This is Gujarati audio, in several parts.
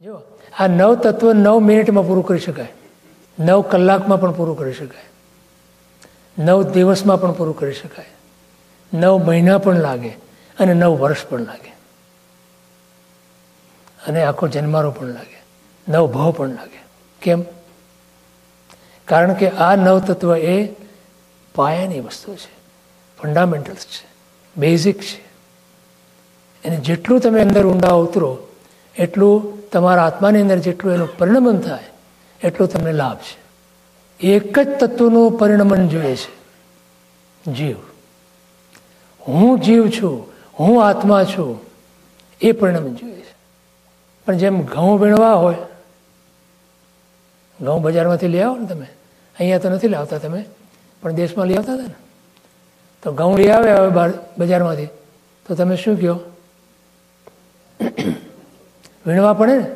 જો, આ નવ તત્વ નવ મિનિટમાં પૂરું કરી શકાય. નવ કલાકમાં પણ પૂરું કરી શકાય. નવ દિવસમાં પણ પૂરું કરી શકાય. નવ મહિના પણ લાગે અને નવ વર્ષ પણ લાગે. અને આખો જન્મારો પણ લાગે. નવ ભાવ પણ લાગે. કેમ? કારણ કે આ નવ તત્વ એ પાયાની વસ્તુ છે. ફંડામેન્ટલ્સ છે. બેઝિક છે. એને જેટલું તમે અંદર ઊંડા ઉતરો, એટલું તમારા આત્માની અંદર જેટલું એનું પરિણમન થાય, એટલું તમને લાભ છે. એક જ તત્વનું પરિણમન જોઈએ છે. જીવ. હું જીવ છું, હું આત્મા છું, એ પરિણમન જોઈએ છે. પણ જેમ ઘઉં વીણવા હોય, ઘઉં બજારમાંથી લઈ આવો ને તમે. અહીંયા તો નથી લાવતા તમે, પણ દેશમાં લઈ આવતા હતા ને. તો ઘઉં લઈ આવે હવે બજારમાંથી. તો તમે શું કહો? વીણવા પડે ને?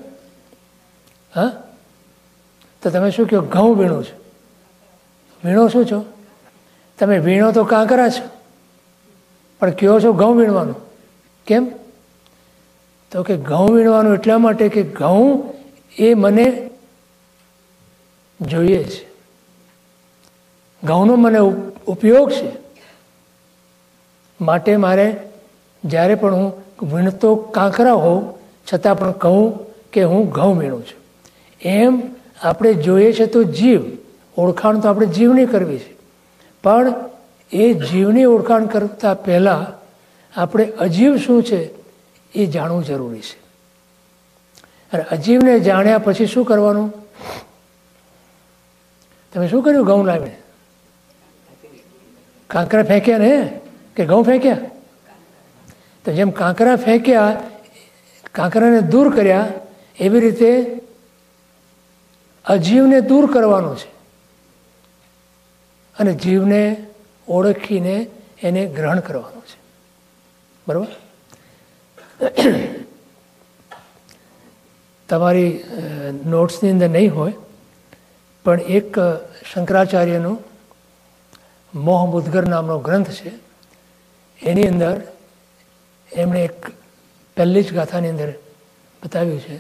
હા? તો તમે શું કહો, ઘઉં વીણું છું? વીણો શું છો? તમે વીણો તો કાંકરા છો, પણ કહો છો ઘઉં વીણવાનું? કેમ? તો કે ઘઉં વીણવાનું એટલા માટે કે ઘઉં એ મને જોઈએ છે. ઘઉંનો મને ઉપયોગ છે. માટે મારે જ્યારે પણ હું વીણતો કાંકરા હોઉં છતાં પણ કહું કે હું ઘઉં મીણું છું. એમ આપણે જોઈએ છે તો જીવ, ઓળખાણ તો આપણે જીવની કરવી છે. પણ એ જીવની ઓળખાણ કરતા પહેલાં આપણે અજીવ શું છે એ જાણવું જરૂરી છે. અને અજીવને જાણ્યા પછી શું કરવાનું? તમે શું કર્યું ઘઉં લાવીને? કાંકરા ફેંક્યા ને? કે ઘઉં ફેંક્યા? તો જેમ કાંકરા ફેંક્યા કાંકરાને દૂર કર્યા, એવી રીતે અજીવને દૂર કરવાનું છે. અને જીવને ઓળખીને એને ગ્રહણ કરવાનું છે. બરાબર? તમારી નોટ્સની અંદર નહીં હોય, પણ એક શંકરાચાર્યનું મોહ મુદગર નામનો ગ્રંથ છે. એની અંદર એમણે એક પહેલી જ ગાથાની અંદર બતાવ્યું છે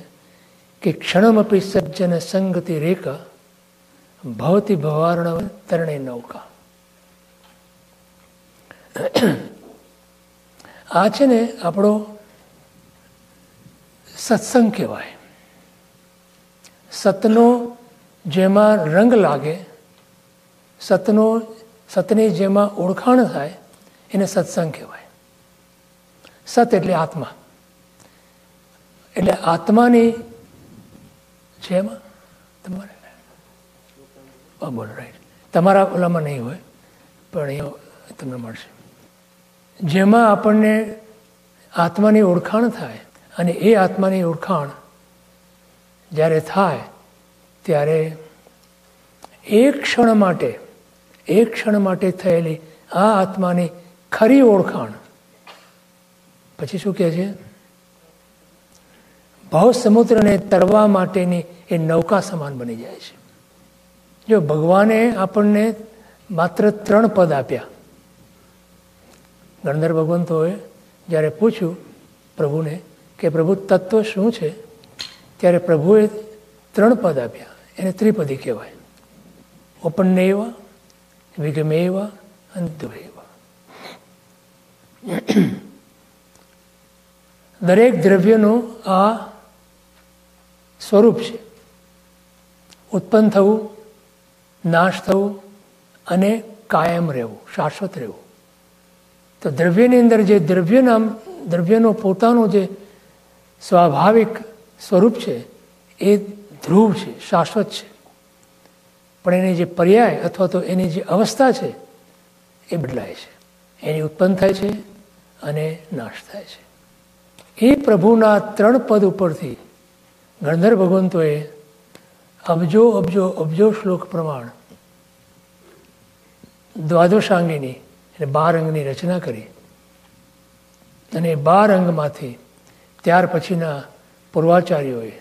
કે ક્ષણમપી સજ્જન સંગતિ રેખા ભવતી ભવાર્ણ તરણે નૌકા. આ છે ને આપણો સત્સંગ કહેવાય. સતનો જેમાં રંગ લાગે, સતનો, સતની જેમાં ઓળખાણ થાય, એને સત્સંગ કહેવાય. સત એટલે આત્મા. એટલે આત્માની છે એમાં તમારે બોલો રાઈટ તમારા ઓલામાં નહીં હોય, પણ એ તમને મળશે. જેમાં આપણને આત્માની ઓળખાણ થાય અને એ આત્માની ઓળખાણ જ્યારે થાય, ત્યારે એક ક્ષણ માટે એક ક્ષણ માટે થયેલી આ આત્માની ખરી ઓળખાણ, પછી શું કહે છે? ભાવ સમુદ્રને તરવા માટેની એ નૌકા સમાન બની જાય છે. જો ભગવાને આપણને માત્ર ત્રણ પદ આપ્યા ગણધર ભગવંતોએ જ્યારે પૂછ્યું પ્રભુને કે પ્રભુ, તત્વ શું છે? ત્યારે પ્રભુએ ત્રણ પદ આપ્યા. એને ત્રિપદી કહેવાય. ઓપન્નેવા વિગમેવા અને એવા દરેક દ્રવ્યનું આ સ્વરૂપ છે. ઉત્પન્ન થવું, નાશ થવું અને કાયમ રહેવું, શાશ્વત રહેવું. તો દ્રવ્યની અંદર જે દ્રવ્ય નામ દ્રવ્યનો પોતાનું જે સ્વાભાવિક સ્વરૂપ છે, એ ધ્રુવ છે, શાશ્વત છે. પણ એની જે પર્યાય અથવા તો એની જે અવસ્થા છે, એ બદલાય છે. એની ઉત્પન્ન થાય છે અને નાશ થાય છે. એ પ્રભુના ત્રણ પદ ઉપરથી ગણધર ભગવંતોએ અબજો અબજો અબજો શ્લોક પ્રમાણ દ્વાદશાંગીની એટલે બાર અંગની રચના કરી અને બાર અંગમાંથી ત્યાર પછીના પૂર્વાચાર્યોએ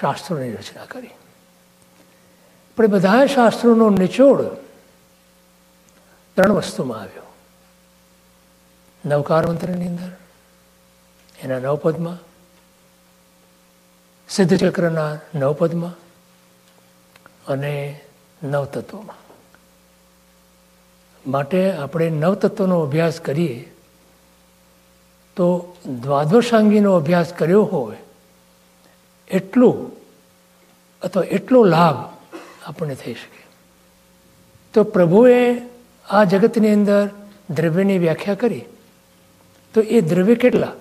શાસ્ત્રોની રચના કરી. પણ બધા શાસ્ત્રોનો નિચોડ ત્રણ વસ્તુમાં આવ્યો. નવકાર મંત્રની અંદર, એના નવપદમાં સિદ્ધચક્રના નવપદમાં અને નવતત્વમાં. માટે આપણે નવતત્વનો અભ્યાસ કરીએ, તો દ્વાદશાંગીનો અભ્યાસ કર્યો હોય, એટલું અથવા એટલો લાભ આપણને થઈ શકે. તો પ્રભુએ આ જગતની અંદર દ્રવ્યની વ્યાખ્યા કરી. તો એ દ્રવ્ય કેટલા?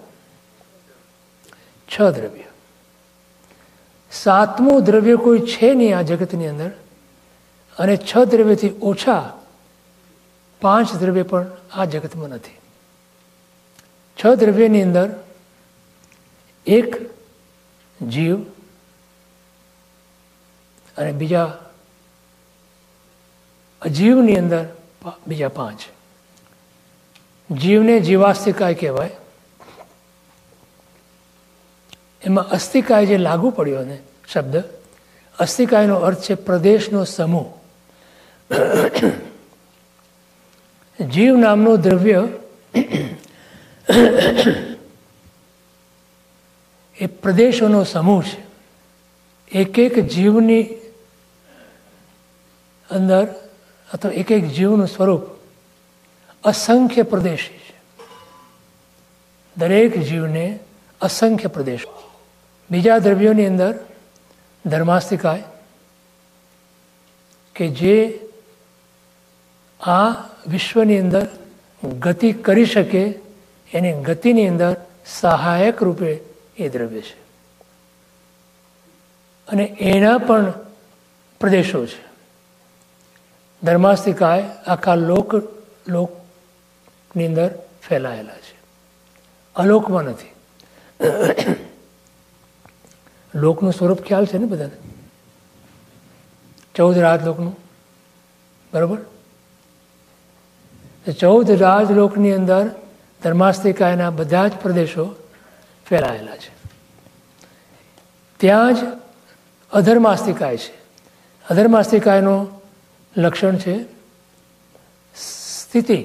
છ દ્રવ્ય. સાતમું દ્રવ્ય કોઈ છે નહીં આ જગતની અંદર. અને છ દ્રવ્યથી ઓછા પાંચ દ્રવ્ય પણ આ જગતમાં નથી. છ દ્રવ્યની અંદર એક જીવ અને બીજા અજીવની અંદર બીજા પાંચ. જીવને જીવાસ્તિકાય કહેવાય. એમાં અસ્થિકાય જે લાગુ પડ્યો ને શબ્દ અસ્થિકાયનો અર્થ છે પ્રદેશનો સમૂહ. જીવ નામનું દ્રવ્ય એ પ્રદેશોનો સમૂહ છે. એક એક જીવની અંદર અથવા એક એક જીવનું સ્વરૂપ અસંખ્ય પ્રદેશ છે. દરેક જીવને અસંખ્ય પ્રદેશો બીજા દ્રવ્યોની અંદર ધર્માસ્તિકાય કે જે આ વિશ્વની અંદર ગતિ કરી શકે, એની ગતિની અંદર સહાયક રૂપે એ દ્રવ્ય છે. અને એના પણ પ્રદેશો છે. ધર્માસ્તિકાય આખા લોક, લોકની અંદર ફેલાયેલા છે. અલોકમાં નથી. લોકનું સ્વરૂપ ખ્યાલ છે ને બધાને ચૌદ રાજલોકનું. બરાબર? ચૌદ રાજલોકની અંદર ધર્માસ્તિકાયના બધા જ પ્રદેશો ફેલાયેલા છે. ત્યાં જ અધર્માસ્તિકાય છે. અધર્માસ્તિકાયનું લક્ષણ છે સ્થિતિ.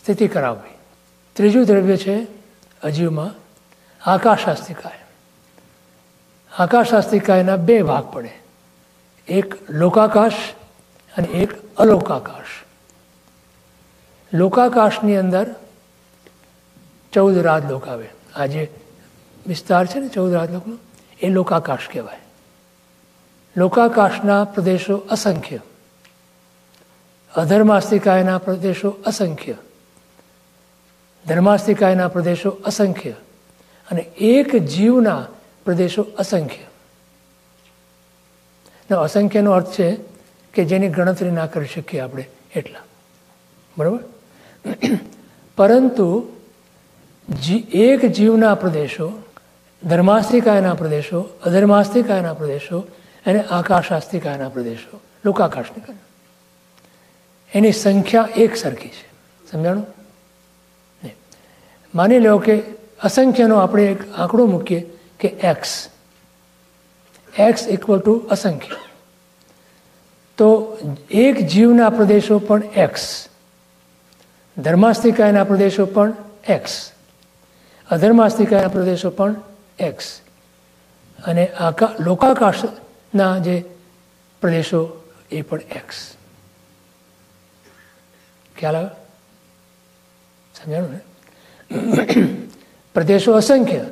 સ્થિતિ કરાવવી. ત્રીજું દ્રવ્ય છે અજીવમાં આકાશાસ્તિકાય. આકાશાસ્તિકાયના બે ભાગ પડે. એક લોકાકાશ અને એક અલોકાકાશ. લોકાકાશની અંદર ચૌદ રાજલોક આવે. આ જે વિસ્તાર છે ને ચૌદ રાજલોકનો? એ લોકાકાશ કહેવાય. લોકાકાશના પ્રદેશો અસંખ્ય. અધર્માસ્તિકાયના પ્રદેશો અસંખ્ય. ધર્માસ્તિકાયના પ્રદેશો અસંખ્ય. અને એક જીવના પ્રદેશો અસંખ્ય. અસંખ્યનો અર્થ છે કે જેની ગણતરી ના કરી શકીએ આપણે એટલા. બરાબર? પરંતુ એક જીવના પ્રદેશો ધર્માસ્તિકાયના પ્રદેશો અધર્માસ્તિકાયના પ્રદેશો અને આકાશાસ્તિકાયના પ્રદેશો, લોકાકાશની એની સંખ્યા એક સરખી છે. સમજાણું? માની લો કે અસંખ્યનો આપણે એક આંકડો મૂકીએ કે એક્સ એક્સ ઇક્વલ ટુ અસંખ્ય. તો એક જીવના પ્રદેશો પણ એક્સ ધર્માસ્તિકાયના પ્રદેશો પણ એક્સ અધર્માસ્તિકાયના પ્રદેશો પણ એક્સ અને આકા, લોકાકાશના જે પ્રદેશો એ પણ એક્સ ખ્યાલ આવે? સમજાણું ને? પ્રદેશો અસંખ્ય.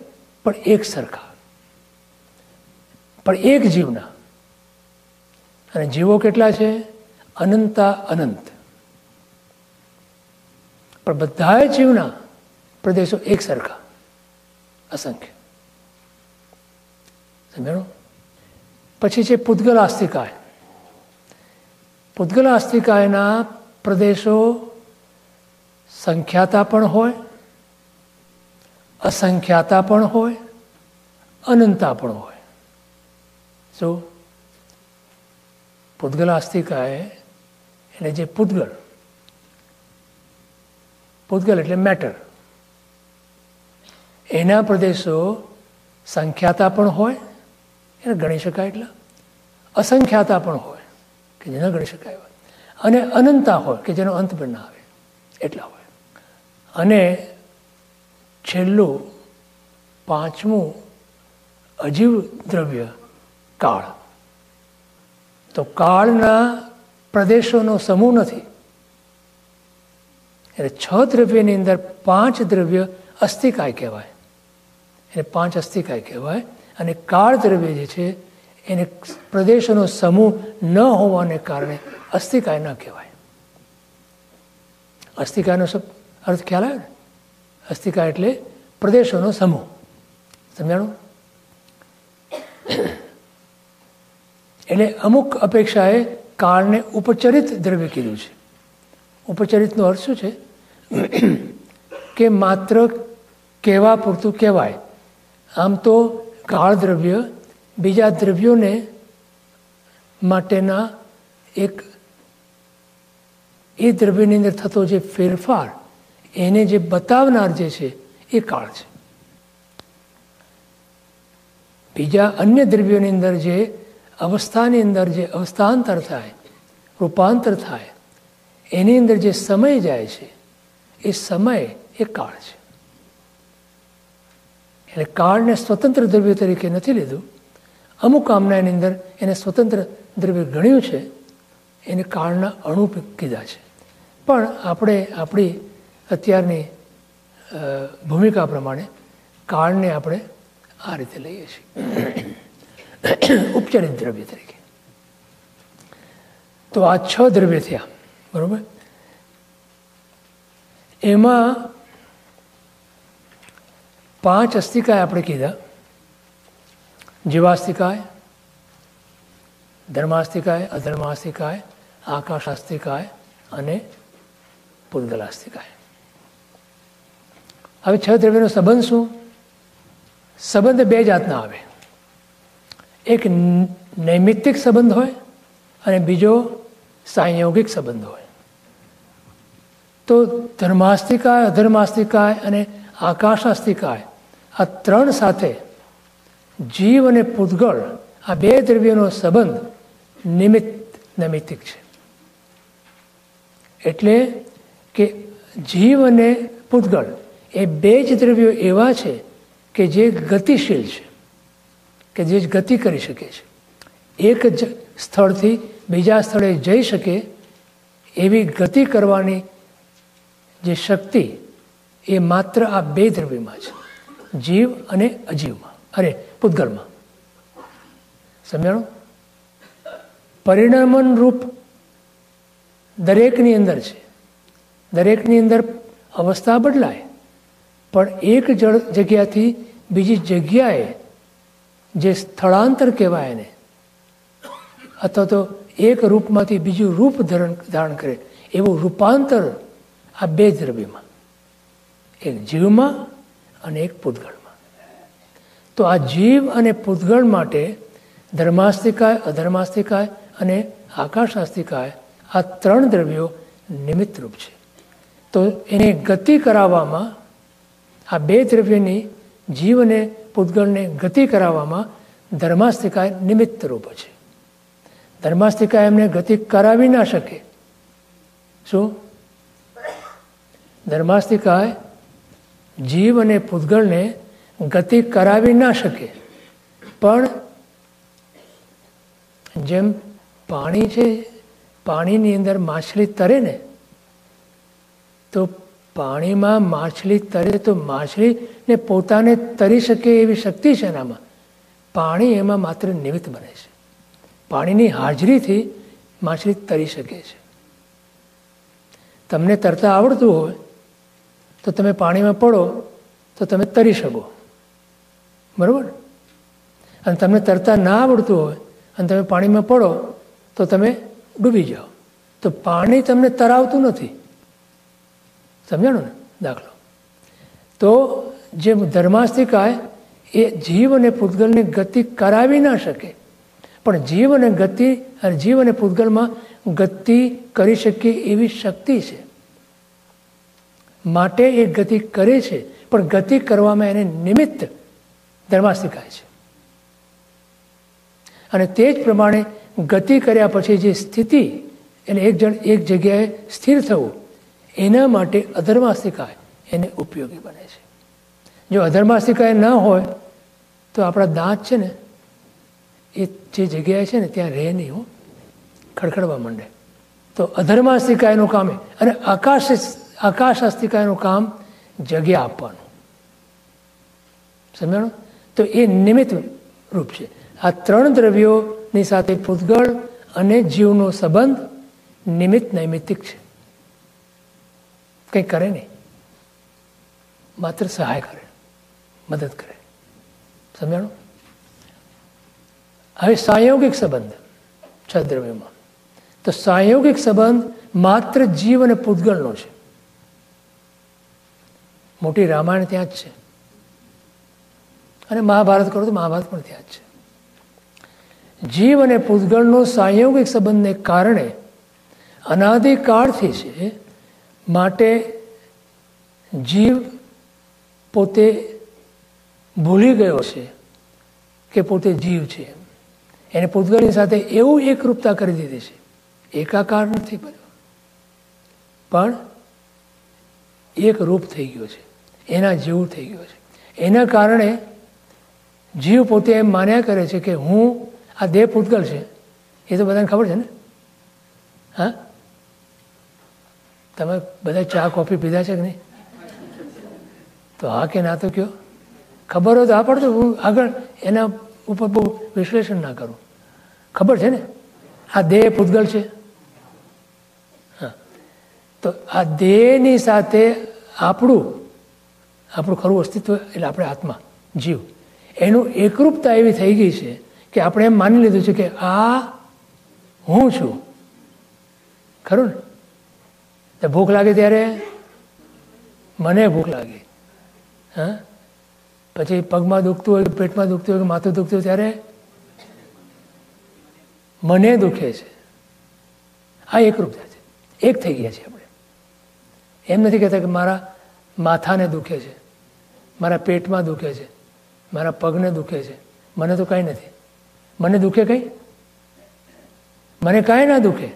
પણ એક સરખા. પણ એક જીવના. અને જીવો કેટલા છે? અનંતા અનંત. પણ બધા જીવના પ્રદેશો એક સરખા. અસંખ્ય. સમજાણું? પછી છે પૂતગલ આસ્તિકાય. પૂતગલ આસ્તિકાયના પ્રદેશો સંખ્યાતા પણ હોય અસંખ્યાતા પણ હોય, અનંતા પણ હોય. શું પૂતગલ આસ્તિકા એટલે જે પૂતગલ પૂતગલ એટલે મેટર. એના પ્રદેશો સંખ્યાતા પણ હોય, એને ગણી શકાય એટલા, અસંખ્યાતા પણ હોય, કે જે ન ગણી શકાય અને અનંતા હોય, કે જેનો અંત પણ ના આવે, એટલા હોય. અને છેલ્લું પાંચમું અજીવ દ્રવ્ય કાળ. તો કાળના પ્રદેશોનો સમૂહ નથી. એટલે છ દ્રવ્યની અંદર પાંચ દ્રવ્ય અસ્થિકાય કહેવાય. એને પાંચ અસ્થિકાય કહેવાય અને કાળ દ્રવ્ય જે છે, એને પ્રદેશોનો સમૂહ ન હોવાને કારણે અસ્થિકાય ન કહેવાય. અસ્થિકાયનો અર્થ ખ્યાલ આવે ને? અસ્થિકાય એટલે પ્રદેશોનો સમૂહ. સમજાણું? એટલે અમુક અપેક્ષાએ કાળને ઉપચરિત દ્રવ્ય કીધું છે. ઉપચરિતનો અર્થ શું છે? કે માત્ર કહેવા પૂરતું કહેવાય. આમ તો કાળ દ્રવ્ય બીજા દ્રવ્યોને માટેના એક એ દ્રવ્યની અંદર થતો જે ફેરફાર એને જે બતાવનાર જે છે, એ કાળ છે. બીજા અન્ય દ્રવ્યોની અંદર જે અવસ્થાની અંદર જે અવસ્થાંતર થાય, રૂપાંતર થાય, એની અંદર જે સમય જાય છે, એ સમય, એ કાળ છે. એટલે કાળને સ્વતંત્ર દ્રવ્ય તરીકે નથી લીધું. અમુક કામનાની અંદર એને સ્વતંત્ર દ્રવ્ય ગણ્યું છે, એને કાળના અણુ કીધા છે. પણ આપણે આપણી અત્યારની ભૂમિકા પ્રમાણે કાળને આપણે આ રીતે લઈએ છીએ. ઉપચારિત દ્રવ્ય તરીકે. તો આ છ દ્રવ્ય થયા, બરાબર? એમાં પાંચ અસ્થિકાય આપણે કીધા. જીવાસ્તિકાય, ધર્માસ્તિકાય, અધર્માસ્તિકાય, આકાશાસ્તિકાય અને પુદ્ગલાસ્તિકાય હવે છ દ્રવ્યનો સંબંધ શું? સંબંધ બે જાતના આવે. એક નૈમિત્તિક સંબંધ હોય અને બીજો સાંયોગિક સંબંધ હોય. તો ધર્માસ્તિકાય, અધર્માસ્તિકાય અને આકાશાસ્તિકાય આ ત્રણ સાથે જીવ અને પૂતગળ આ બે દ્રવ્યોનો સંબંધ નિમિત્ત, નૈમિત્તિક છે. એટલે કે જીવ અને પૂતગળ એ બે જ દ્રવ્યો એવા છે કે જે ગતિશીલ છે, કે જે ગતિ કરી શકે છે. એક જ સ્થળથી બીજા સ્થળે જઈ શકે એવી ગતિ કરવાની જે શક્તિ એ માત્ર આ બે દ્રવ્યમાં છે, જીવ અને અજીવમાં. અરે પૂતગળમાં સમજાણું? પરિણામન રૂપ દરેકની અંદર છે. દરેકની અંદર અવસ્થા બદલાય. પણ એક જળ જગ્યાથી બીજી જગ્યાએ જે સ્થળાંતર કહેવાય એને, અથવા તો એક રૂપમાંથી બીજું રૂપ ધરણ, ધારણ કરે, એવું રૂપાંતર આ બે દ્રવ્યમાં. એક જીવમાં અને એક પૂતગળમાં. તો આ જીવ અને પૂતગળ માટે ધર્માસ્તિકાય, અધર્માસ્તિકાય અને આકાશાસ્તિકાય આ ત્રણ દ્રવ્યો નિમિત્ત રૂપ છે. તો એને ગતિ કરાવવામાં આ બે દ્રવ્યની જીવ અને પૂતગળને ગતિ કરાવવામાં ધર્માસ્તિકા નિમિત્ત રૂપ છે. ધર્માસ્તિકા એમને ગતિ કરાવી ના શકે. શું? ધર્માસ્તિકા જીવ અને પૂતગળને ગતિ કરાવી ના શકે. પણ જેમ પાણી છે, પાણીની અંદર માછલી તરે ને, તો પાણીમાં માછલી તરે તો માછલીને પોતાને તરી શકે એવી શક્તિ છે એનામાં. પાણી એમાં માત્ર નિમિત્ત બને છે. પાણીની હાજરીથી માછલી તરી શકે છે. તમને તરતા આવડતું હોય, તો તમે પાણીમાં પડો, તો તમે તરી શકો. બરાબર? અને તમને તરતા ના આવડતું હોય, અને તમે પાણીમાં પડો, તો તમે ડૂબી જાઓ. તો પાણી તમને તરાવતું નથી. સમજાણું ને? દાખલો. તો જે ધર્માસ્તિકાય એ જીવ અને પૂતગલની ગતિ કરાવી ના શકે. પણ જીવ અને ગતિ અને જીવ અને પૂતગલમાં ગતિ કરી શકે એવી શક્તિ છે. માટે એ ગતિ કરે છે, પણ ગતિ કરવામાં એને નિમિત્ત ધર્માસ્તિકાય છે. અને તે જ પ્રમાણે ગતિ કર્યા પછી જે સ્થિતિ એટલે એક જણ એક જગ્યાએ સ્થિર થવું એના માટે અધર્માસિકાય એને ઉપયોગી બને છે. જો અધર્માસિકાય ન હોય, તો આપણા દાંત છે ને, એ જે જગ્યાએ છે ને, ત્યાં રહે નહીં હું. ખડખડવા માંડે. તો અધર્માસ્તિકાયનું કામ એ. અને આકાશ આકાશ અસ્તિકાયનું કામ જગ્યા આપવાનું. સમજાણું? તો એ નિમિત્ત રૂપ છે. આ ત્રણ દ્રવ્યોની સાથે પૂતગળ અને જીવનો સંબંધ નિમિત્ત નૈમિત્તિક છે. કંઈ કરે નહીં. માત્ર સહાય કરે, મદદ કરે. સમજાણું? હવે સાંયોગિક સંબંધ, છદ્રવ્યમાં. દ્રવ્યમાં તો સાંયોગિક સંબંધ માત્ર જીવ અને પૂતગળનો છે. મોટી રામાયણ ત્યાં જ છે. અને મહાભારત કરો તો મહાભારત પણ ત્યાં જ છે. જીવ અને પૂતગળનો સાંયોગિક સંબંધને કારણે અનાદિકાળથી છે માટે જીવ પોતે ભૂલી ગયો છે કે પોતે જીવ છે. એને પૂતગળની સાથે એવું એકરૂપતા કરી દીધી છે. એકાકાર નથી બન્યો પણ એક રૂપ થઈ ગયો છે. એના જેવું થઈ ગયો છે. એના કારણે જીવ પોતે એમ માન્યા કરે છે કે હું આ દેહ પૂતગલ છે. એ તો બધાને ખબર છે ને? હા? તમે બધા ચા, કોફી પીધા છે કે નહીં? તો હા કે ના તો કયો? ખબર હોય તો આ પડતો હું આગળ એના ઉપર બહુ વિશ્લેષણ ના કરું. ખબર છે ને? આ દેહ પૂતગલ છે. હા. તો આ દેહની સાથે આપણું આપણું ખરું અસ્તિત્વ એટલે આપણે આત્મા, જીવ. એનું એકરૂપતા એવી થઈ ગઈ છે કે આપણે એમ માની લીધું છે કે આ હું છું. ખરું ને? ભૂખ લાગે ત્યારે? મને ભૂખ લાગી. હા? પછી પગમાં દુખતું હોય પેટમાં દુખતું હોય કે માથું દુખતું હોય ત્યારે? મને દુખે છે. આ એકરૂપતા છે. એક થઈ ગયા છે આપણે. એમ નથી કહેતા કે મારા માથાને દુખે છે. મારા પેટમાં દુખે છે. મારા પગને દુખે છે. મને તો કંઈ નથી. મને દુખે કંઈ? મને કાંઈ ના દુખે.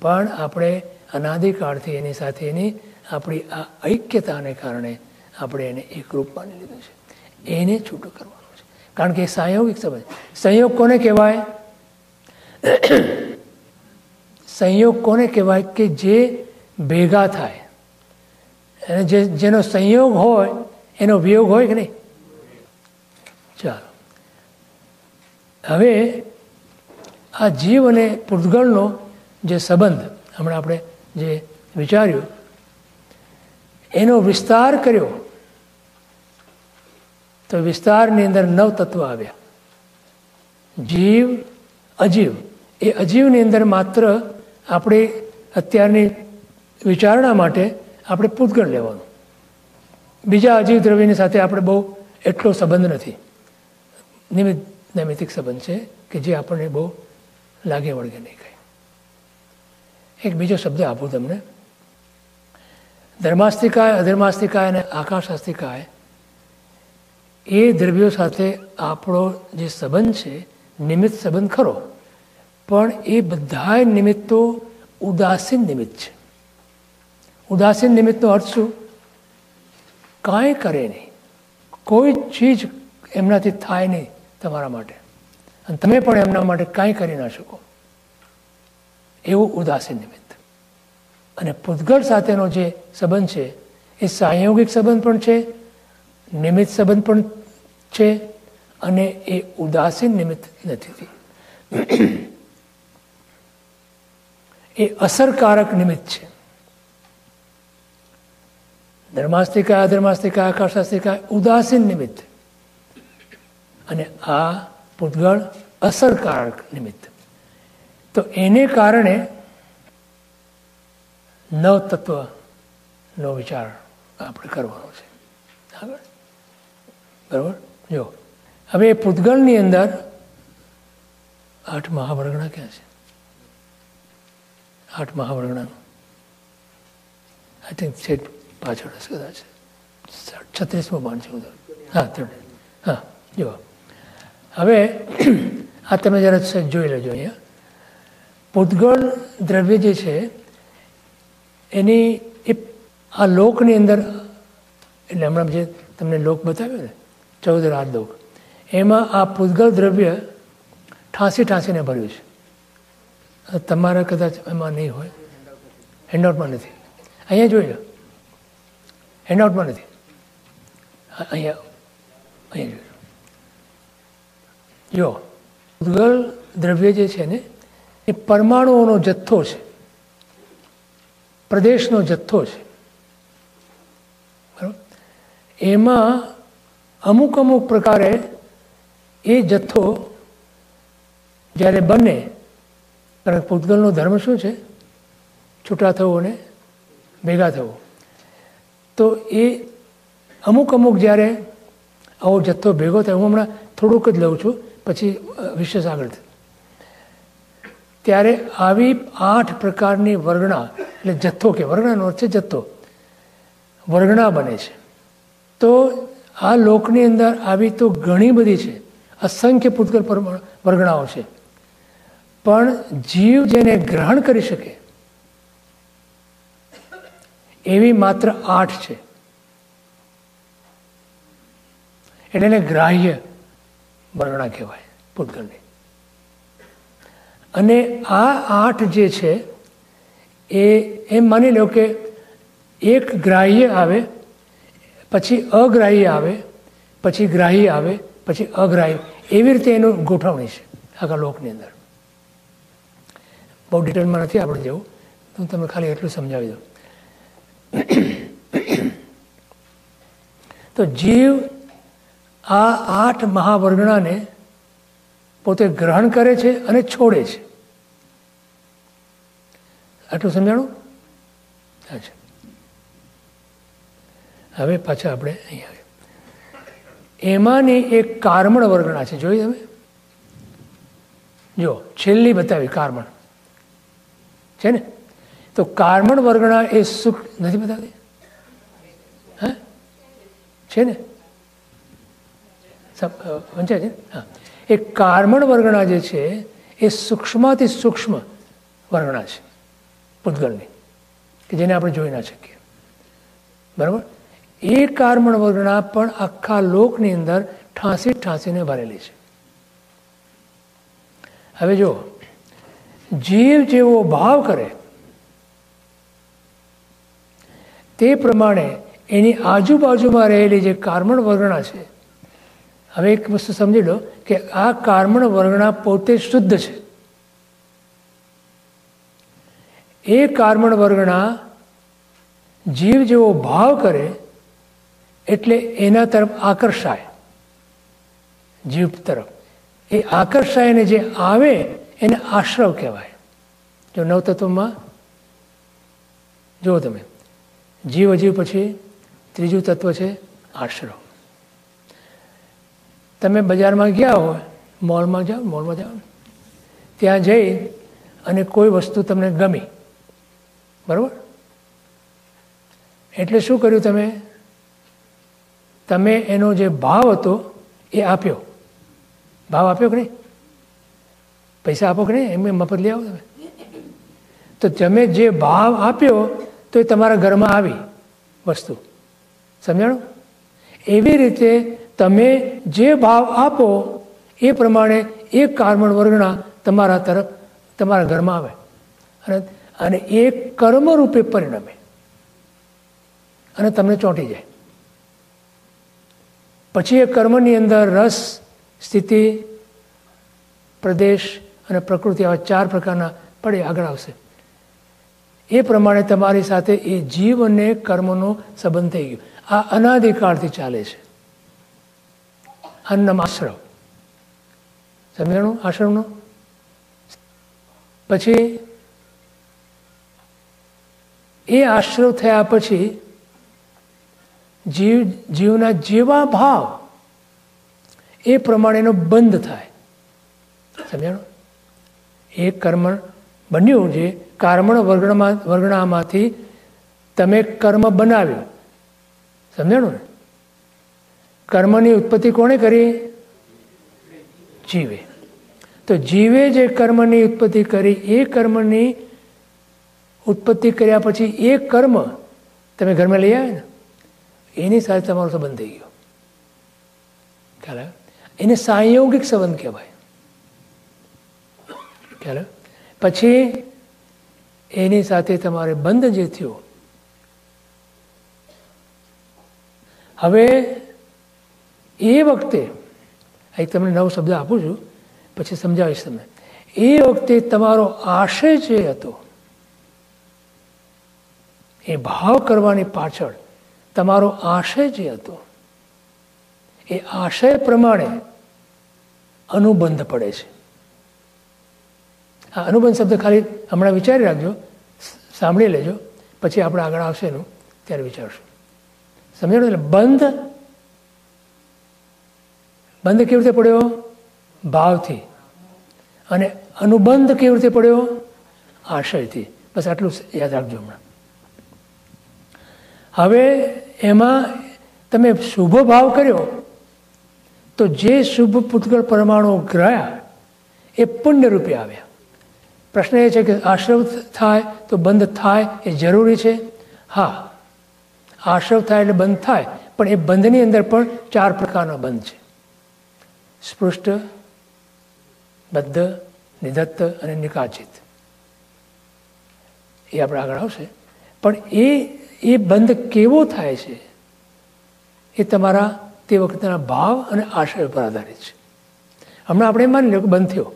પણ આપણે અનાદિકાળથી એની સાથે એની આપણી આ ઐક્યતાને કારણે આપણે એને એકરૂપ માની લીધું છે. એને છૂટું કરવાનું છે. કારણ કે સંયોગિક સંબંધ સંયોગ કોને કહેવાય? સંયોગ કોને કહેવાય કે જે ભેગા થાય? અને જે જેનો સંયોગ હોય, એનો વિયોગ હોય કે નહીં? ચાલો. હવે આ જીવ અને પૂતગળનો જે સંબંધ હમણાં આપણે જે વિચાર્યું, એનો વિસ્તાર કર્યો, તો વિસ્તારની અંદર નવ તત્વ આવ્યા. જીવ, અજીવ. એ અજીવની અંદર માત્ર આપણે અત્યારની વિચારણા માટે આપણે પૂતગણ લેવાનું. બીજા અજીવ દ્રવ્યની સાથે આપણે બહુ એટલો સંબંધ નથી. નિમિત્ત નૈમિતિક સંબંધ છે કે જે આપણને બહુ લાગે વળગે નહીં. એક બીજો શબ્દ આપું તમને. ધર્માસ્તિકાય, અધર્માસ્તિકાય અને આકાશાસ્તિકાય, એ દ્રવ્યો સાથે આપણો જે સંબંધ છે, નિમિત્ત સંબંધ ખરો, પણ એ બધાય નિમિત્તો ઉદાસીન નિમિત્ત છે. ઉદાસીન નિમિત્તનો અર્થ શું? કાંઈ કરે નહીં. કોઈ ચીજ એમનાથી થાય નહીં તમારા માટે. અને તમે પણ એમના માટે કાંઈ કરી ના શકો. એવું ઉદાસીન નિમિત્ત અને પૂતગળ સાથેનો જે સંબંધ છે, એ સાંયોગિક સંબંધ પણ છે, નિમિત્ત સંબંધ પણ છે, અને એ ઉદાસીન નિમિત્ત નથી એ અસરકારક નિમિત્ત છે. ધર્માસ્તિકા, અધર્માસ્તિકા આકાશાસ્તિકા ઉદાસીન નિમિત્ત. અને આ પૂતગળ અસરકારક નિમિત્ત. તો એને કારણે નવ તત્વનો વિચાર આપણે કરવાનો છે. આગળ? બરાબર? જો. હવે એ પૂતગળની અંદર આઠ મહાવર્ગણા ક્યાં છે? આઠ મહાવર્ગણાનું. આઈ થિંક સેટ પાછળ હશે કદાચ. છત્રીસમો બાણ છે હા હા જો હવે આ તમે જરા જોઈ લેજો અહીંયા. પૂતગળ દ્રવ્ય જે છે, એની એ આ લોકની અંદર, એટલે હમણાં જે તમને લોક બતાવ્યો ને, ચૌદ રાજલોક એમાં આ પૂતગલ દ્રવ્ય ઠાંસી ઠાંસીને ભર્યું છે. તમારા કદાચ એમાં નહીં હોય. હેન્ડઆઉટમાં નથી. અહીંયા જોઈ લો. હેન્ડઆઉટમાં નથી. અહીંયા અહીંયા જોઈ જો પૂતગલ દ્રવ્ય જે છે ને એ પરમાણુઓનો જથ્થો છે. પ્રદેશનો જથ્થો છે. બરાબર? એમાં અમુક અમુક પ્રકારે એ જથ્થો જ્યારે બને, કારણ કે પૂતગલનો ધર્મ શું છે? છૂટા થવું અને ભેગા થવું. તો એ અમુક અમુક જ્યારે આવો જથ્થો ભેગો થાય, હું હમણાં થોડુંક જ લઉં છું, પછી વિશેષ આગળ ત્યારે આવી આઠ પ્રકારની વર્ગણા, એટલે જથ્થો કે વર્ગણાનો અર્થ છે જથ્થો, વર્ગણા બને છે. તો આ લોકની અંદર આવી તો ઘણી બધી છે, અસંખ્ય પૂતગલ વર્ગણાઓ છે. પણ જીવ જેને ગ્રહણ કરી શકે, એવી માત્ર આઠ છે. એટલે એને ગ્રાહ્ય વર્ગણા કહેવાય, પૂતગલની. અને આ આઠ જે છે, એ, એમ માની લો કે એક ગ્રાહ્ય આવે, પછી અગ્રાહ્ય આવે, પછી ગ્રાહ્ય આવે, પછી અગ્રાહ્ય. એવી રીતે એનું ગોઠવણી છે આખા લોકની અંદર. બહુ ડિટેલમાં નથી આપણે જવું. હું તમને ખાલી એટલું સમજાવી દઉં. તો જીવ આ આઠ મહાવર્ગણાને પોતે ગ્રહણ કરે છે અને છોડે છે. આટલું સમજાણું? અચ્છા હવે પાછા આપણે અહીંયા એમાંની એક કાર્મણ વર્ગણા છે. જોઈ તમે? જો છેલ્લી બતાવી કાર્મણ. છે ને? તો કાર્મણ વર્ગણા એ સુખ નથી બતાવતી? હા? છે ને? વંચાય છે હા. એ કાર્મણ વર્ગણા જે છે, એ સૂક્ષ્મથી સૂક્ષ્મ વર્ગણા છે પૂતગલની કે જેને આપણે જોઈ ના શકીએ. બરાબર? એ કાર્મણ વર્ગણા પણ આખા લોકની અંદર ઠાંસી ઠાંસીને ભરેલી છે. હવે જો, જીવ જેવો ભાવ કરે, તે પ્રમાણે એની આજુબાજુમાં રહેલી જે કાર્મણ વર્ગણા છે હવે એક વસ્તુ સમજી લો કે આ કાર્મણ વર્ગણા પોતે શુદ્ધ છે. એ કાર્મણ વર્ગણા જીવ જેવો ભાવ કરે એટલે એના તરફ આકર્ષાય. જીવ તરફ. એ આકર્ષાયને જે આવે એને આશ્રવ કહેવાય. જો નવતત્વમાં જુઓ તમે, જીવ અજીવ પછી ત્રીજું તત્વ છે આશ્રવ. તમે બજારમાં ગયા હોય, મોલમાં જાઓ મોલમાં જાઓ. ત્યાં જઈ અને કોઈ વસ્તુ તમને ગમી. બરાબર? એટલે શું કર્યું તમે? તમે એનો જે ભાવ હતો એ આપ્યો. ભાવ આપ્યો કે નહીં? પૈસા આપો કે નહીં? એમ મફત લઈ આવો તમે. તો તમે જે ભાવ આપ્યો તો એ તમારા ઘરમાં આવી વસ્તુ. સમજાણું? એવી રીતે તમે જે ભાવ આપો, એ પ્રમાણે એક કાર્બન વર્ગના તમારા તરફ, તમારા ઘરમાં આવે. અને અને એ કર્મરૂપે પરિણમે. અને તમને ચોંટી જાય. પછી એ કર્મની અંદર રસ, સ્થિતિ, પ્રદેશ અને પ્રકૃતિ આવા ચાર પ્રકારના પડે આગળ આવશે. એ પ્રમાણે તમારી સાથે એ જીવ અને કર્મનો સંબંધ થઈ ગયો. આ અનાદિકાળથી ચાલે છે. અન્નમ આશ્રવ સમજાણું આશ્રમનો? પછી એ આશ્રવ થયા પછી જીવ જીવના જેવા ભાવ એ પ્રમાણેનો બંધ થાય. સમજાણું? એ કર્મ બન્યું જે કાર્મણ વર્ગણમાં, વર્ગણામાંથી તમે કર્મ બનાવ્યું. સમજાણું ને? કર્મની ઉત્પત્તિ કોણે કરી? જીવે. તો જીવે જે કર્મની ઉત્પત્તિ કરી, એ કર્મની ઉત્પત્તિ કર્યા પછી એ કર્મ તમે ઘરમાં લઈ આવ્યા ને, એની સાથે તમારો સંબંધ થઈ ગયો. ખ્યાલ એને સાંયોગિક સંબંધ કહેવાય. ખ્યાલ પછી એની સાથે તમારે બંધ જે થયો, હવે એ વખતે, અહીં તમને નવો શબ્દ આપું છું, પછી સમજાવીશ તમને. એ વખતે તમારો આશય જે હતો, એ ભાવ કરવાની પાછળ તમારો આશય જે હતો, એ આશય પ્રમાણે અનુબંધ પડે છે. આ અનુબંધ શબ્દ ખાલી હમણાં વિચારી રાખજો, સાંભળી લેજો, પછી આપણે આગળ આવશે એનું ત્યારે વિચારશું. સમજાણું? બંધ બંધ કેવી રીતે પડ્યો? ભાવથી. અને અનુબંધ કેવી રીતે પડ્યો? આશયથી. બસ આટલું યાદ રાખજો હમણાં. હવે એમાં તમે શુભ ભાવ કર્યો, તો જે શુભ પૂતગળ પરમાણુ ગ્રહ્યા, એ પુણ્ય રૂપે આવ્યા. પ્રશ્ન એ છે કે આશ્રવ થાય તો બંધ થાય એ જરૂરી છે? હા. આશ્રવ થાય એટલે બંધ થાય, પણ એ બંધની અંદર પણ ચાર પ્રકારના બંધ છે. સ્પૃષ્ટ, બદ્ધ નિધત્ત અને નિકાચિત. એ આપણે આગળ આવશે. પણ એ એ બંધ કેવો થાય છે? એ તમારા, તે વખતના ભાવ અને આશય પર આધારિત છે. હમણાં આપણે માની લો કે બંધ થયો.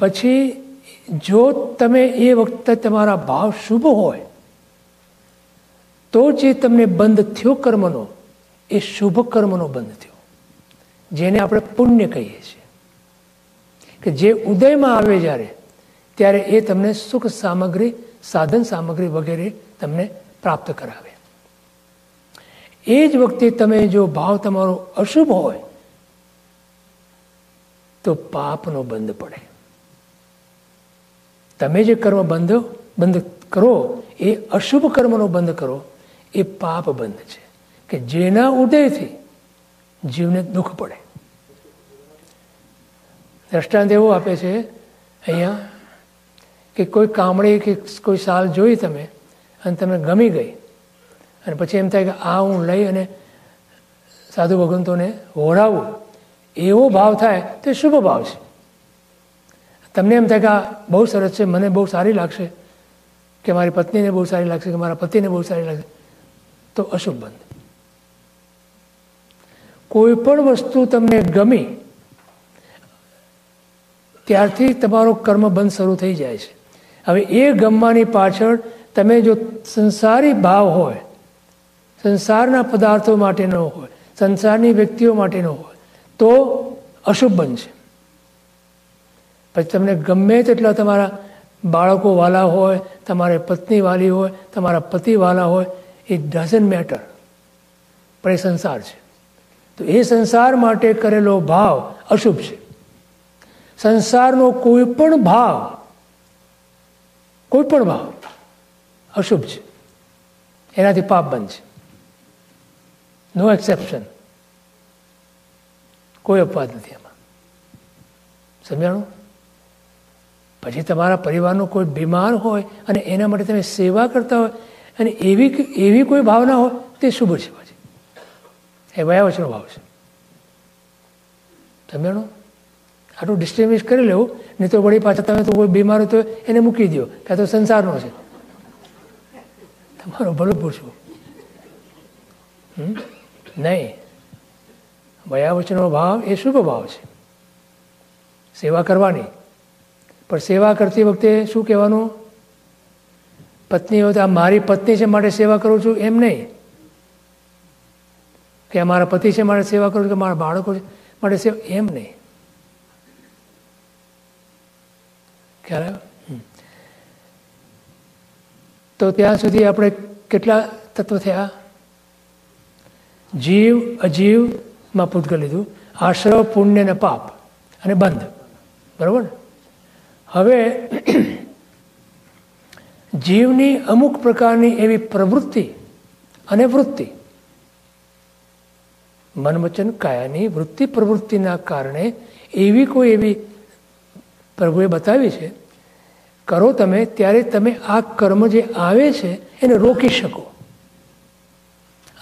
પછી જો તમે એ વખતે તમારા ભાવ શુભ હોય, તો જે તમને બંધ થયો કર્મનો એ શુભ કર્મનો બંધ થયો. જેને આપણે પુણ્ય કહીએ છીએ. કે જે ઉદયમાં આવે જ્યારે, ત્યારે એ તમને સુખ સામગ્રી, સાધન સામગ્રી વગેરે તમને પ્રાપ્ત કરાવે. એ જ વખતે તમે જો ભાવ તમારો અશુભ હોય, તો પાપનો બંધ પડે. તમે જે કર્મ બંધ બંધ કરો, એ અશુભ કર્મનો બંધ કરો, એ પાપ બંધ છે. કે જેના ઉદયથી જીવને દુઃખ પડે. દ્રષ્ટાંત એવો આપે છે અહીંયા કે કોઈ કામળી કે કોઈ સાલ જોઈ તમે અને તમે ગમી ગઈ. અને પછી એમ થાય કે આ હું લઈ અને સાધુ ભગવંતોને વોરાવું. એવો ભાવ થાય તો એ શુભ ભાવ છે. તમને એમ થાય કે આ બહુ સરસ છે, મને બહુ સારી લાગશે કે મારી પત્નીને બહુ સારી લાગશે કે મારા પતિને બહુ સારી લાગશે. તો અશુભ બંધ. કોઈ પણ વસ્તુ તમને ગમી, ત્યારથી તમારો કર્મ બંધ શરૂ થઈ જાય છે. હવે એ ગમવાની પાછળ તમે જો સંસારી ભાવ હોય, સંસારના પદાર્થો માટેનો હોય, સંસારની વ્યક્તિઓ માટેનો હોય, તો અશુભ બનશે પછી તમને ગમે તેટલા તમારા બાળકો વાલા હોય, તમારે પત્ની વાલી હોય, તમારા પતિ વાલા હોય ઇટ ડઝન્ટ મેટર પણ એ સંસાર છે. તો એ સંસાર માટે કરેલો ભાવ અશુભ છે. સંસારનો કોઈ પણ ભાવ, કોઈ પણ ભાવ અશુભ છે. એનાથી પાપ બનશે નો એક્સેપ્શન કોઈ અપવાદ નથી એમાં. સમજાણું? પછી તમારા પરિવારનો કોઈ બીમાર હોય અને એના માટે તમે સેવા કરતા હોય અને એવી એવી કોઈ ભાવના હોય, તે શુભ છે. એ વયાવચનો ભાવ છે. સમજાણું આટલું ડિસ્ટિંગ્વિશ કરી લેવું નહીં તો વળી પાછા તમે તો કોઈ બીમાર હોય તો એને મૂકી દો કાં તો સંસારનો છે. તમારો ભલું પૂછવું નહીં. વયાવચનો ભાવ એ શુભ ભાવ છે. સેવા કરવાની. પણ સેવા કરતી વખતે શું કહેવાનું? પત્ની હોય તો, આ મારી પત્ની છે, માટે સેવા કરું છું. એમ નહીં. કે મારા પતિ છે, મારે સેવા કરું કે મારા બાળકો છે માટે સેવા એમ નહીં. ખ્યાલ તો ત્યાં સુધી આપણે કેટલા તત્વ થયા? જીવ અજીવમાં પૂતગલ લીધું આશ્રવ પુણ્ય ને પાપ અને બંધ. બરાબર? હવે જીવની અમુક પ્રકારની એવી પ્રવૃત્તિ અને વૃત્તિ મન વચન કાયાની વૃત્તિ, પ્રવૃત્તિના કારણે એવી કોઈ એવી પ્રભુએ બતાવી છે, કરો તમે ત્યારે તમે આ કર્મ જે આવે છે એને રોકી શકો.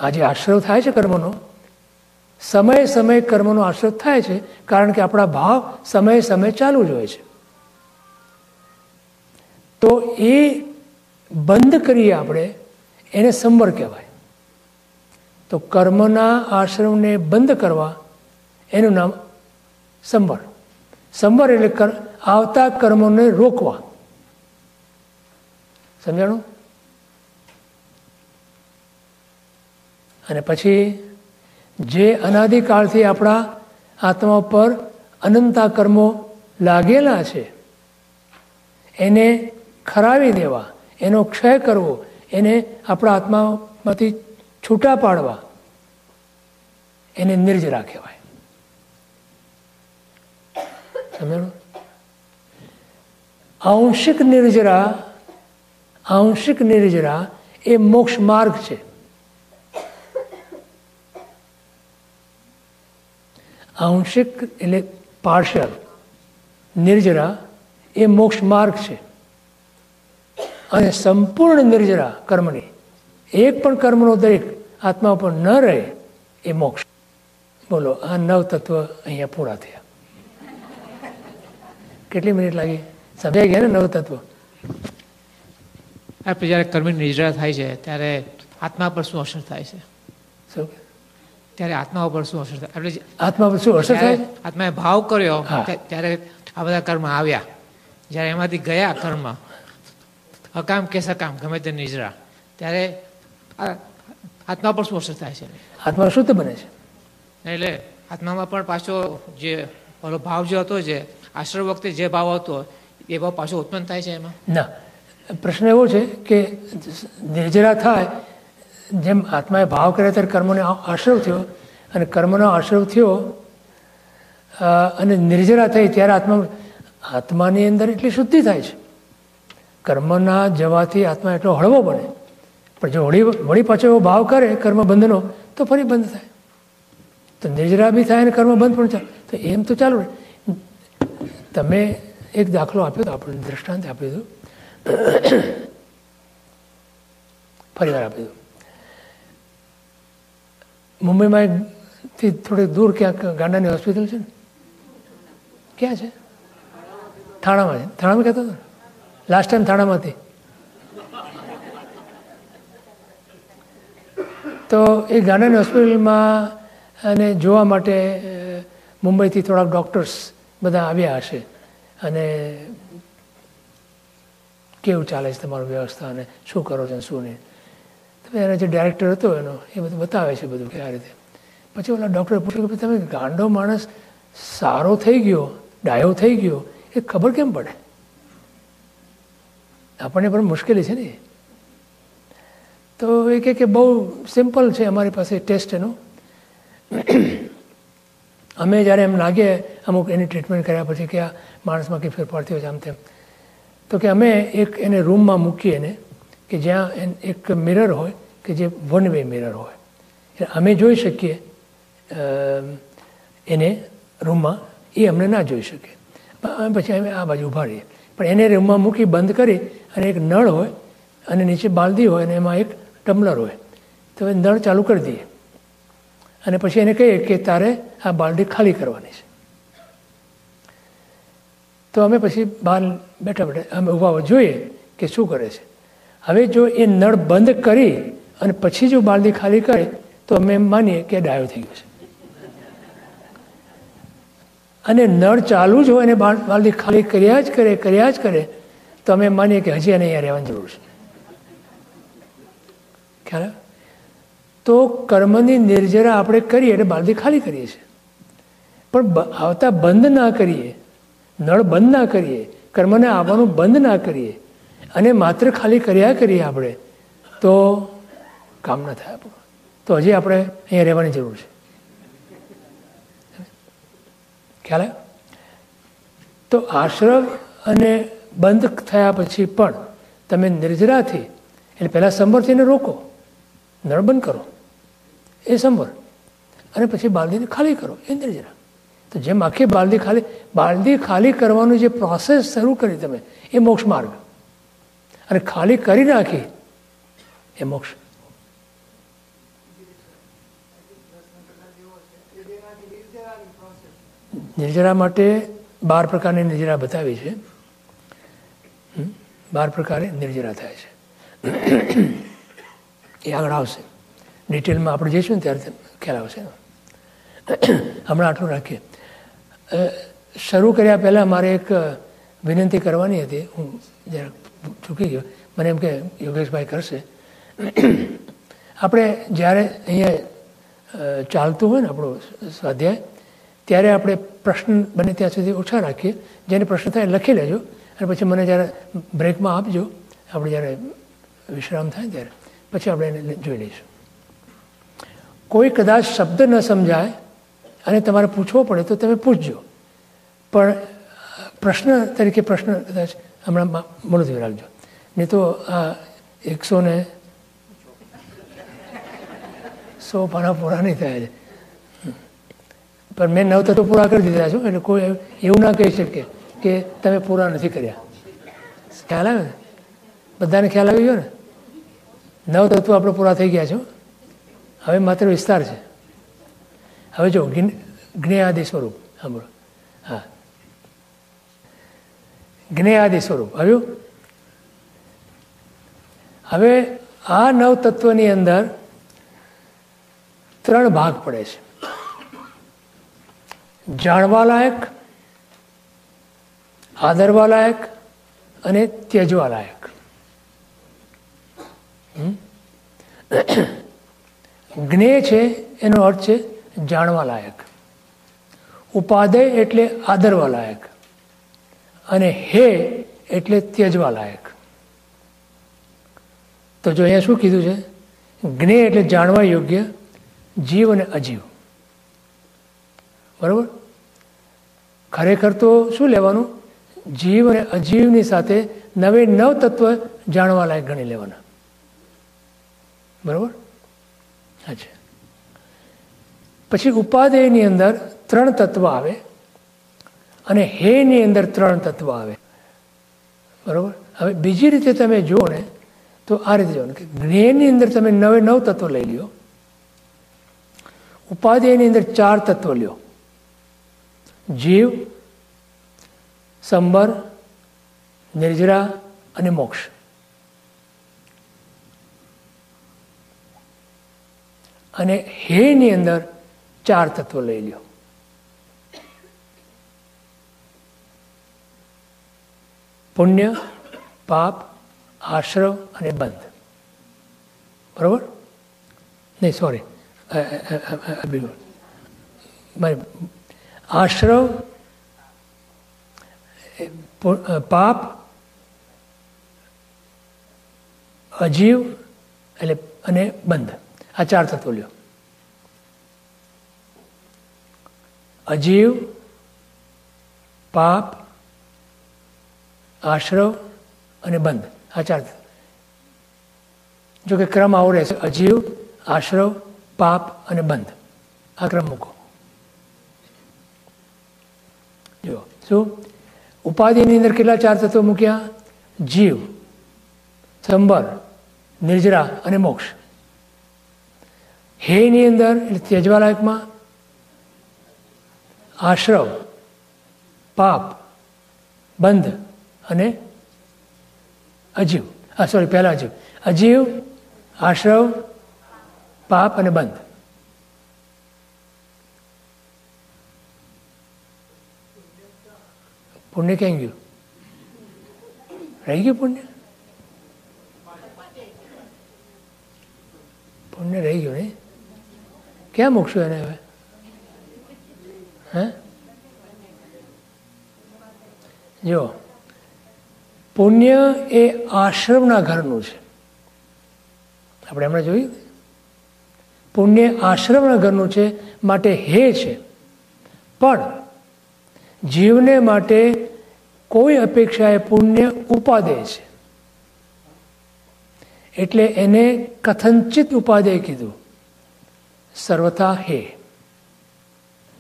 આ જે આશ્રવ થાય છે કર્મનો. સમય સમય કર્મનો આશ્રય થાય છે, કારણ કે આપણા ભાવ સમયે સમય ચાલુ જ હોય છે. તો એ બંધ કરીએ આપણે, એને સંવર કહેવાય. તો કર્મના આશ્રમને બંધ કરવા એનું નામ સંવર. સંવર એટલે આવતા કર્મોને રોકવા. સમજાણું? અને પછી જે અનાદિકાળથી આપણા આત્મા પર અનંતા કર્મો લાગેલા છે, એને ખરાવી દેવા, એનો ક્ષય કરવો, એને આપણા આત્મામાંથી છૂટા પાડવા એને નિર્જરા કહેવાય આંશિક નિર્જરા આંશિક નિર્જરા એ મોક્ષ માર્ગ છે. આંશિક એટલે પાર્શલ નિર્જરા એ મોક્ષ માર્ગ છે. અને સંપૂર્ણ નિર્જરા કર્મની એક પણ કર્મનો દરેક આત્મા ઉપર ન રહે એ મોક્ષ. બોલો આ નવ તત્વ અહીંયા પૂરા થયા. કેટલી મિનિટ લાગી? સમજાઈ ગયા ને નવ તત્વ? આપણે જ્યારે કર્મની નિર્જરા થાય છે ત્યારે આત્મા પર શું અસર થાય છે? શું? ત્યારે આત્મા ઉપર શું અસર થાય? આપણે આત્મા પર શું અસર થાય? આત્માએ ભાવ કર્યો ત્યારે આ બધા કર્મ આવ્યા. જ્યારે એમાંથી ગયા કર્મ અકામ કે સકામ ગમે તે નિજરા ત્યારે આત્મા પણ સ્પર્શ થાય છે? આત્મા શુદ્ધ બને છે? એટલે આત્મામાં પણ પાછો જે પેલો ભાવ જે હતો જે આશ્રય વખતે જે ભાવ હતો એ ભાવ પાછો ઉત્પન્ન થાય છે એમાં? ના. પ્રશ્ન એવો છે કે નિર્જરા થાય જેમ આત્માએ ભાવ કર્યા ત્યારે કર્મોને આશ્રવ થયો અને કર્મનો આશ્રવ થયો અને નિર્જરા થઈ ત્યારે આત્મા આત્માની અંદર એટલી શુદ્ધિ થાય છે. કર્મના જવાથી આત્મા એટલો હળવો બને. પણ જો વળી વળી પાછો એવો ભાવ કરે કર્મ બંધનો તો ફરી બંધ થાય. તો નિર્જરા બી થાય અને કર્મ બંધ પણ ચાલે. તો એમ તો ચાલુ તમે એક દાખલો આપ્યો તો આપણને દ્રષ્ટાંત આપ્યું હતું ફરી વાર આપ્યું હતું મુંબઈમાં એકથી થોડીક દૂર ક્યાંક ગાંડાની હોસ્પિટલ છે ને? ક્યાં છે? થાણામાં છે. થાણામાં કહેતો હતો લાસ્ટ ટાઈમ થાણામાં હતી તો એ ગાંડાની હોસ્પિટલમાં અને જોવા માટે મુંબઈથી થોડાક ડૉક્ટર્સ બધા આવ્યા હશે. અને કેવું ચાલે છે તમારું વ્યવસ્થા અને શું કરો છો શું નહીં? તમે એનો જે ડાયરેક્ટર હતો એનો, એ બધું બતાવે છે બધું કે આ રીતે. પછી ઓલા ડૉક્ટરે પૂછ્યું કે તમે ગાંડો માણસ સારો થઈ ગયો, ડાયો થઈ ગયો, એ ખબર કેમ પડે? આપણને પણ મુશ્કેલી છે ને. તો એ કહે કે બહુ સિમ્પલ છે અમારી પાસે ટેસ્ટ એનો. અમે જ્યારે એમ લાગે, અમુક એની ટ્રીટમેન્ટ કર્યા પછી કે આ માણસમાં કંઈ ફેરફાર થયો છે આમ તેમ. તો કે અમે એક એને રૂમમાં મૂકીએ એને કે જ્યાં એક મિરર હોય કે જે વન વે મિરર હોય. એટલે અમે જોઈ શકીએ એને રૂમમાં એ અમને ના જોઈ શકે. પછી અમે આ બાજુ ઊભા રહીએ. પણ એને રૂમમાં મૂકી બંધ કરી અને એક નળ હોય અને નીચે બાલદી હોય અને એમાં એક ટમ્લર હોય. તો એ નળ ચાલુ કરી દઈએ. અને પછી એને કહીએ કે તારે આ બાલદી ખાલી કરવાની છે. તો અમે પછી બહાર બેઠા બેઠા અમે ઊભા જોઈએ કે શું કરે છે. હવે જો એ નળ બંધ કરી અને પછી જો બાલદી ખાલી કરે, તો અમે માનીએ કે ડાયો થઈ ગયો છે. અને નળ ચાલુ જ હોય અને બાલ- બાલદી ખાલી કર્યા જ કરે, કર્યા જ કરે, તો અમે માનીએ કે હજી એને અહીંયા રહેવાની જરૂર છે. ખ્યાલ તો કર્મની નિર્જરા આપણે કરીએ એટલે બાલદી ખાલી કરીએ છીએ. પણ આવતા બંધ ના કરીએ, નળ બંધ ના કરીએ, કર્મને આવવાનું બંધ ના કરીએ, અને માત્ર ખાલી કર્યા કરીએ આપણે, તો કામ ના થાય આપણું. તો હજી આપણે અહીંયા રહેવાની જરૂર છે. ખ્યાલ તો આશ્રમ અને બંધ થયા પછી પણ તમે નિર્જરાથી, એટલે પહેલાં સંભરથીને રોકો. નળબંધ કરો. એ સંભળ. અને પછી બાલદીને ખાલી કરો. એ અંદર તો જેમ આખી બાલદી ખાલી બાલદી ખાલી કરવાનું જે પ્રોસેસ શરૂ કરી તમે, એ મોક્ષ માર્ગ. અને ખાલી કરી નાખી, એ મોક્ષ. નિર્જરા માટે બાર પ્રકારની નિર્જરા બતાવી છે. બાર પ્રકારે નિર્જરા થાય છે. એ આગળ આવશે. ડિટેલમાં આપણે જઈશું ને ત્યારે ખ્યાલ આવશે. હમણાં આટલું રાખીએ. શરૂ કર્યા પહેલાં મારે એક વિનંતી કરવાની હતી. હું જરાક ચૂકી ગયો. મને એમ કે યોગેશભાઈ કરશે. આપણે જ્યારે અહીંયા ચાલતું હોય ને આપણું સ્વાધ્યાય, ત્યારે આપણે પ્રશ્ન બને ત્યાં સુધી ઓછા રાખીએ. જેને પ્રશ્ન થાય લખી લેજો. અને પછી મને જ્યારે બ્રેકમાં આપજો. આપણે જ્યારે વિશ્રામ થાય ત્યારે. પછી આપણે એને જોઈ લઈશું. કોઈ કદાચ શબ્દ ન સમજાય અને તમારે પૂછવો પડે તો તમે પૂછજો. પણ, પ્રશ્ન તરીકે પ્રશ્ન કદાચ હમણાં મુલતવી રાખજો. નહીં તો આ એકસો ને સો પાના પૂરા નહીં થાય. છે પણ મેં નવ તત્વો પૂરા કરી દીધા છો, એટલે કોઈ એવું ના કહી શકે કે તમે પૂરા નથી કર્યા. ખ્યાલ આવે બધાને ખ્યાલ આવી ગયો ને? નવ તત્વો આપણે પૂરા થઈ ગયા છો હવે માત્ર વિસ્તાર છે. હવે જો, જ્ઞ- જ્ઞેયાદિ સ્વરૂપ, સાંભળો. હા. જ્ઞેયાદિ સ્વરૂપ. આવ્યું હવે આ નવ તત્વની અંદર ત્રણ ભાગ પડે છે. જાણવા લાયક આદરવા લાયક અને ત્યજવા લાયક? જ્ઞેય છે, એનો અર્થ છે જાણવા લાયક ઉપાદેય એટલે આદરવા લાયક અને હે એટલે ત્યજવા લાયક તો જો અહીંયા શું કીધું છે? જ્ઞેય એટલે જાણવા યોગ્ય, જીવ અને અજીવ. બરાબર? ખરેખર તો શું લેવાનું? જીવ અને અજીવની સાથે નવે નવ તત્વ જાણવા લાયક ગણી લેવાના. બરાબર? અચ્છા પછી ઉપાદેયની અંદર ત્રણ તત્વ આવે અને હેની અંદર ત્રણ તત્વ આવે. બરાબર? હવે બીજી રીતે તમે જુઓ ને, તો આ રીતે જુઓ કે જ્ઞેયની અંદર તમે નવે નવ તત્વ લઈ લ્યો. ઉપાધેયની અંદર ચાર તત્વ લ્યો. જીવ, સંબર, નિર્જરા અને મોક્ષ. અને હેની અંદર ચાર તત્વ લઈ લ્યો. પુણ્ય, પાપ, આશ્રવ અને બંધ. બરાબર? નહીં સોરી આશ્રવ પાપ, અજીવ એટલે અને બંધ. આ ચાર તત્વો લ્યો. અજીવ, પાપ, આશ્રવ અને બંધ. આ ચાર તત્વો. જો કે ક્રમ આવો રહેશે. અજીવ, આશ્રવ, પાપ અને બંધ. આ ક્રમ મૂકો. જો શું? ઉપાધિની અંદર કેટલા ચાર તત્વો મૂક્યા? જીવ, સંબર, નિર્જરા અને મોક્ષ. હેની અંદર એટલે તેજવાલાયકમાં આશ્રવ, પાપ, બંધ અને અજીવ. આ સોરી પહેલા અજીવ. અજીવ, આશ્રવ, પાપ અને બંધ. પુણ્ય ક્યાં ગયું? રહી ગયું પુણ્ય? પુણ્ય રહી ગયું નહીં? ક્યાં મૂકશું એને હવે? હે? જો, પુણ્ય એ આશ્રમના ઘરનું છે. આપણે હમણાં જોયું? પુણ્ય આશ્રમના ઘરનું છે, માટે હે છે. પણ જીવને માટે કોઈ અપેક્ષા એ પુણ્ય ઉપાદેય છે. એટલે એને કથનચિત ઉપાદેય કીધું. સર્વથા હે.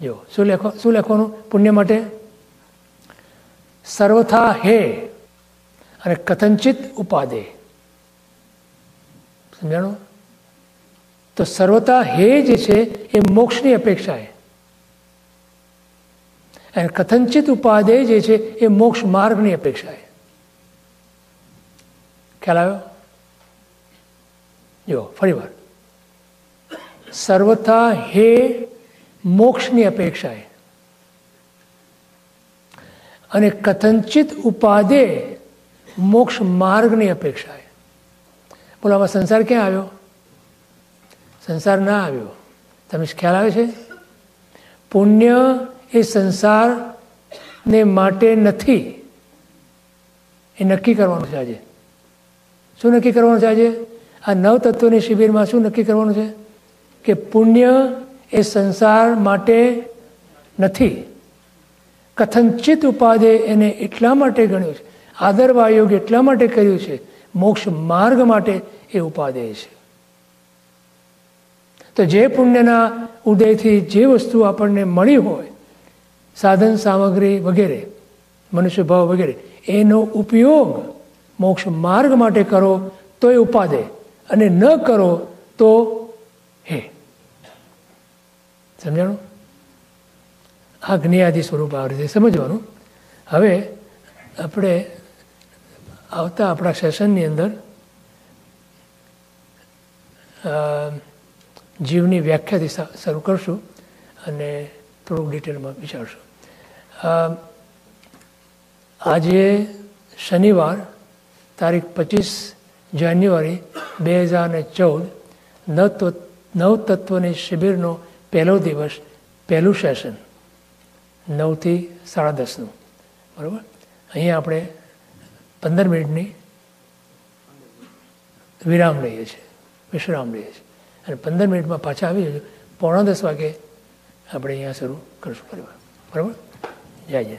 જો, શું લેખો, શું લેખવાનું પુણ્ય માટે? સર્વથા હે અને કથનચિત ઉપાદે. સમજાણું? તો સર્વતા હે જે છે એ મોક્ષની અપેક્ષા એ અને કથનચિત ઉપાદે જે છે એ મોક્ષ માર્ગની અપેક્ષા એ ખ્યાલ આવ્યો? જો ફરી વાર સર્વથા હે મોક્ષની અપેક્ષાએ અને કથંચિત ઉપાદે મોક્ષ માર્ગની અપેક્ષાએ બોલો આમાં સંસાર ક્યાં આવ્યો સંસાર ના આવ્યો તમે ખ્યાલ આવે છે પુણ્ય એ સંસારને માટે નથી એ નક્કી કરવાનું છે આજે શું નક્કી કરવાનું છે આજે આ નવ તત્વોની શિબિરમાં શું નક્કી કરવાનું છે કે પુણ્ય એ સંસાર માટે નથી. કથનચિત ઉપાધે એને એટલા માટે ગણ્યું છે આદરવાયોગ એટલા માટે કર્યું છે, મોક્ષ માર્ગ માટે એ ઉપાદેય છે. તો જે પુણ્યના ઉદયથી જે વસ્તુ આપણને મળી હોય, સાધન સામગ્રી વગેરે, મનુષ્ય ભાવ વગેરે, એનો ઉપયોગ મોક્ષ માર્ગ માટે કરો તો એ ઉપાદે અને ન કરો તો હે. સમજાણું? આ જ્ઞાદી સ્વરૂપ આવે છે, સમજવાનું? હવે આપણે આવતા આપણા સેશનની અંદર જીવની વ્યાખ્યાથી શરૂ કરશું અને થોડુંક ડિટેલમાં વિચારશું. આજે શનિવાર, તારીખ પચીસ જાન્યુઆરી, બે હજાર ને ચૌદ નવ તત્વોની શિબિરનો પહેલો દિવસ, પહેલું સેશન, નવથી સાડા દસનું. બરાબર? અહીંયા આપણે પંદર મિનિટની વિરામ લઈએ છીએ, વિશ્રામ લઈએ છીએ. અને પંદર મિનિટમાં પાછા આવી જજો પોણા દસ વાગે આપણે અહીંયા શરૂ કરશું બરાબર બરાબર? જય જય